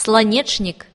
слонечник.